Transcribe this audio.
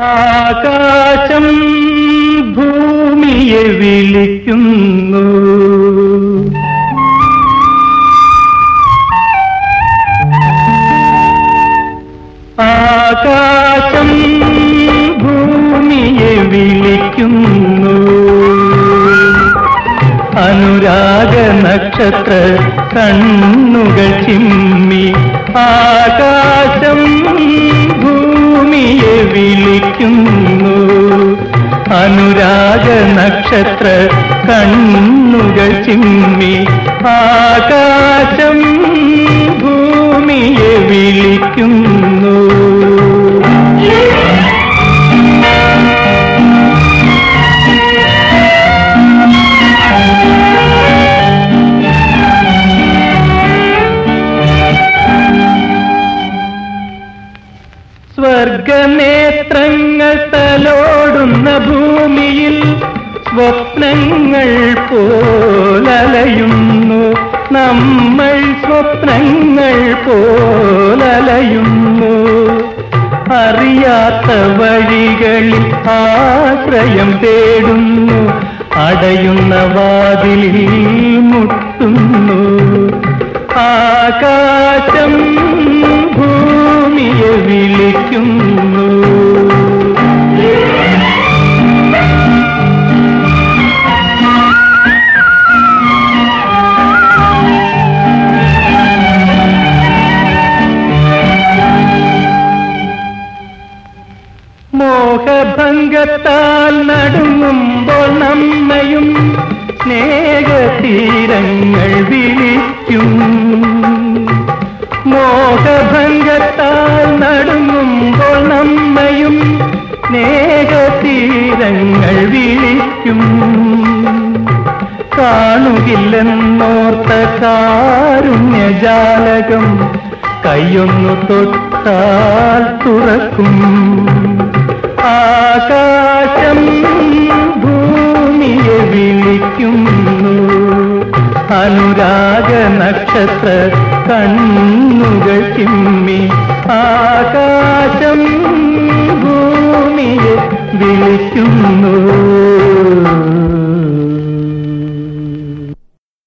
ആകാശം ഭൂമിയെ വിളിക്കുന്നു. ആകാശം ഭൂമിയെ വിളിക്കുന്നു. അനുരാഗ നക്ഷത്ര കണ്ണുകൾ ചിമ്മി ആകാശം വിളിക്കുന്നു. അനുരാഗ നക്ഷത്ര കണ്ണുകൾ ചിമ്മി ആകാശം സ്വർഗനേത്രങ്ങൾ തലോടുന്ന ഭൂമിയിൽ സ്വപ്നങ്ങൾ പോലലയുന്നു. നമ്മൾ സ്വപ്നങ്ങൾ പോലലയുന്നു. അറിയാത്ത വഴികളിൽ ആശ്രയം തേടുന്നു. അടയുന്ന വാതിലിൽ മുട്ടുന്നു. ആകാശം ഭൂമിയെ വിളിക്കുന്നു. മോഹഭംഗത്താൽ നടുങ്ങുമ്പോൾ നമ്മയും സ്നേഹതീരങ്ങൾ വിളിക്കും. മോഹഭംഗത്താൽ നടുങ്ങുമ്പോൾ നമ്മയും സ്നേഹതീരങ്ങൾ വിളിക്കും. കാണുകില്ലെന്നോർത്ത കാരുണ്യജാലകം കൈയൊന്നു തൊട്ടാൽ തുറക്കും. ആകാശം ഭൂമിയെ വിളിക്കുന്നു. അനുരാഗ നക്ഷത്ര കണ്ണുകൾ ചിമ്മി. ആകാശം ഭൂമിയെ വിളിക്കുന്നു.